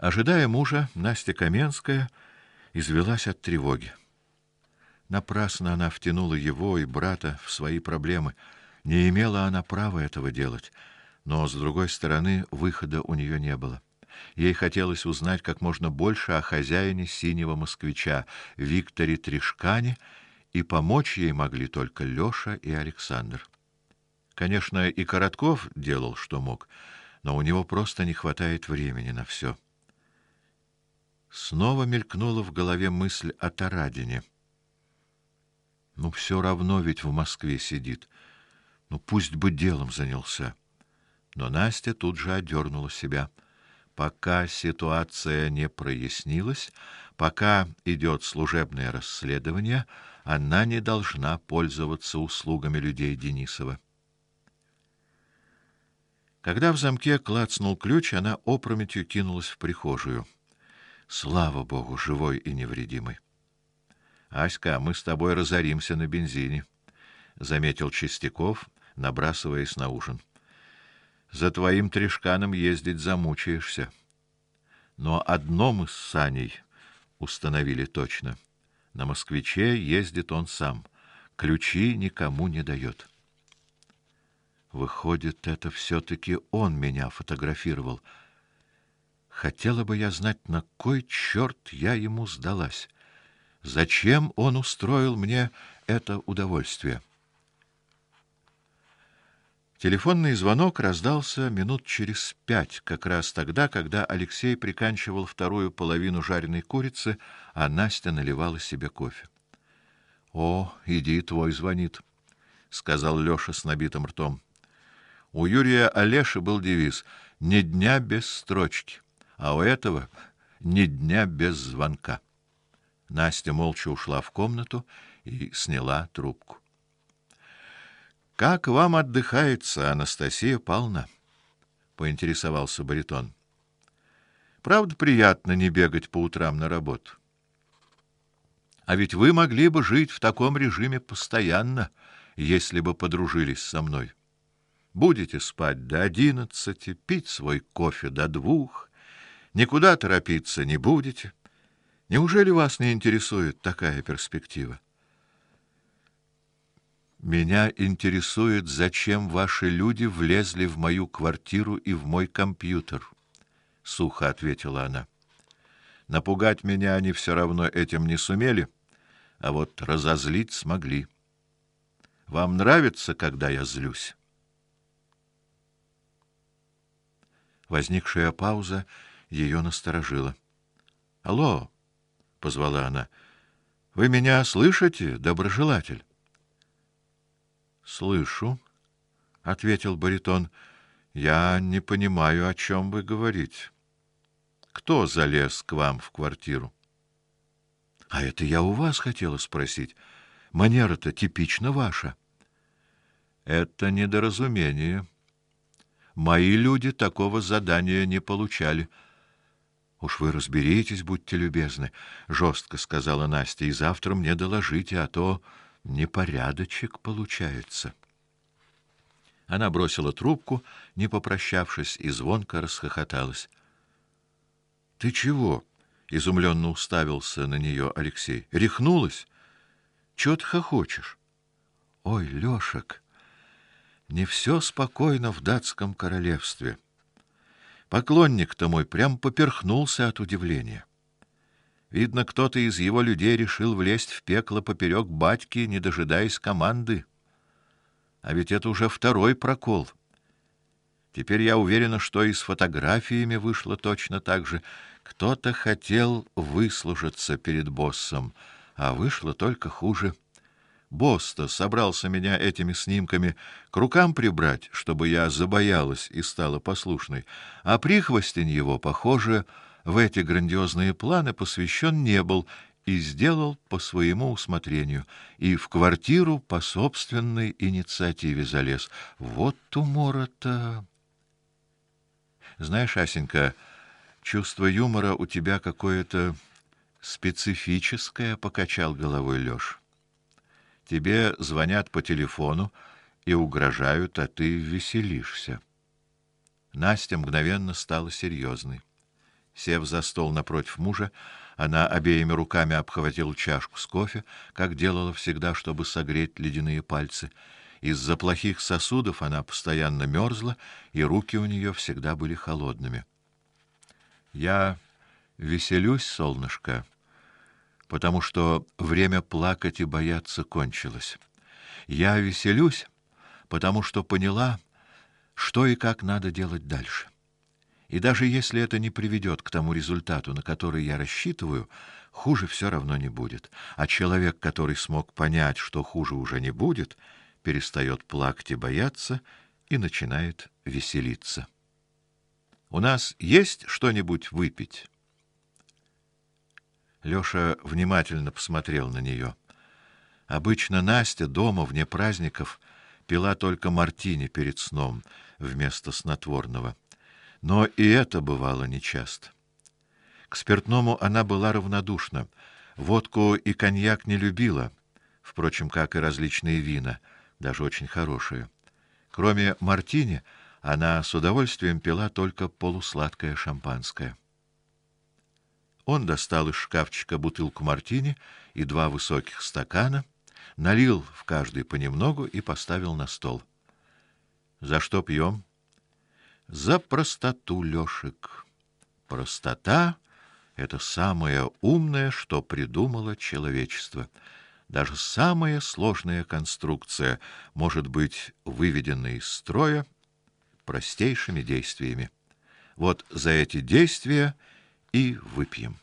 Ожидая мужа, Настя Каменская извелась от тревоги. Напрасно она втянула его и брата в свои проблемы. Не имела она права этого делать, но с другой стороны, выхода у нее не было. Ей хотелось узнать как можно больше о хозяине синего москвича, Викторе Тришкане, и помочь ей могли только Лёша и Александр. Конечно, и Коротков делал, что мог, но у него просто не хватает времени на все. Снова мелькнула в голове мысль о Тарадине. Ну все равно ведь в Москве сидит. Ну пусть бы делом занялся. Но Настя тут же одернула себя. Пока ситуация не прояснилась, пока идет служебное расследование, она не должна пользоваться услугами людей Денисова. Когда в замке клацнул ключ, она опрометью кинулась в прихожую. Слава богу, живой и невредимый. Аська, мы с тобой разоримся на бензине, заметил Чистяков, набрасываясь на ужин. За твоим трешканом ездить замучаешься. Но одно мы с Саней установили точно. На москвиче ездит он сам, ключи никому не дает. Выходит, это все таки он меня фотографировал. Хотела бы я знать, на кой черт я ему сдалась. Зачем он устроил мне это удовольствие? Телефонный звонок раздался минут через пять, как раз тогда, когда Алексей приканчивал вторую половину жареной курицы, а Настя наливала себе кофе. О, иди, твой звонит, сказал Лёша с набитым ртом. У Юрия Олеши был девиз: "Ни дня без строчки" а у этого ни дня без звонка. Настя молча ушла в комнату и сняла трубку. Как вам отдыхается, Анастасия Павловна? поинтересовался баритон. Правда, приятно не бегать по утрам на работу. А ведь вы могли бы жить в таком режиме постоянно, если бы подружились со мной. Будете спать до одиннадцати, пить свой кофе до двух, Никуда торопиться не будете. Неужели вас не интересует такая перспектива? Меня интересует, зачем ваши люди влезли в мою квартиру и в мой компьютер, сухо ответила она. Напугать меня они все равно этим не сумели, а вот разозлить смогли. Вам нравится, когда я злюсь? Возникшая пауза ее насторожило. "Алло", позвала она. "Вы меня слышите, доброжелатель?" "Слышу", ответил баритон. "Я не понимаю, о чем вы говорите. Кто залез к вам в квартиру?" "А это я у вас хотела спросить. Манера-то типично ваша." "Это недоразумение. Мои люди такого задания не получали." Уж вы разберитесь, будьте любезны, жестко сказала Настя, и завтра мне доложите, а то непорядочек получается. Она бросила трубку, не попрощавшись, и звонко расхохоталась. Ты чего? изумленно уставился на нее Алексей. Рехнулась? Чего ты хохочешь? Ой, Лёшек, не все спокойно в датском королевстве. Поклонник-то мой прям поперхнулся от удивления. Видно, кто-то из его людей решил влезть в пекло поперек батьки, не дожидаясь команды. А ведь это уже второй прокол. Теперь я уверена, что и с фотографиями вышло точно так же. Кто-то хотел выслужиться перед боссом, а вышло только хуже. Босс-то собрался меня этими снимками к рукам прибрать, чтобы я забоялась и стала послушной, а прихвостень его, похоже, в эти грандиозные планы посвящен не был и сделал по своему усмотрению, и в квартиру по собственной инициативе залез. Вот умора-то. Знаешь, Асенька, чувство юмора у тебя какое-то специфическое, покачал головой Лёш. Тебе звонят по телефону и угрожают, а ты веселишься. Настя мгновенно стала серьезной. Сев за стол напротив мужа, она обеими руками обхватила чашку с кофе, как делала всегда, чтобы согреть ледяные пальцы. Из-за плохих сосудов она постоянно мерзла, и руки у нее всегда были холодными. Я веселюсь, солнышко, потому что время плакать и бояться кончилось. Я веселюсь, потому что поняла, что и как надо делать дальше. И даже если это не приведет к тому результату, на который я рассчитываю, хуже все равно не будет. А человек, который смог понять, что хуже уже не будет, перестает плакать и бояться и начинает веселиться. У нас есть что-нибудь выпить? Лёша внимательно посмотрел на неё. Обычно Настя дома вне праздников пила только мартини перед сном вместо снотворного. Но и это бывало нечасто. К спиртному она была равнодушна. Водку и коньяк не любила, впрочем, как и различные вина, даже очень хорошие. Кроме мартини, она с удовольствием пила только полусладкое шампанское. Он достал из шкафчика бутылку мартини и два высоких стакана, налил в каждый понемногу и поставил на стол. За что пьем? За простоту, Лёшек. Простота это самое умное, что придумало человечество. Даже самая сложная конструкция может быть выведена из строя простейшими действиями. Вот за эти действия и выпьем.